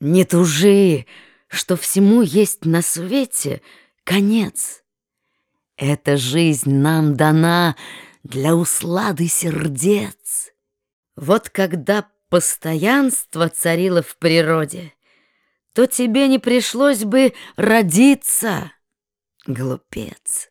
Не тужи, что всему есть на свете конец. Эта жизнь нам дана для услады сердец. Вот когда постоянство царило в природе, то тебе не пришлось бы родиться, глупец.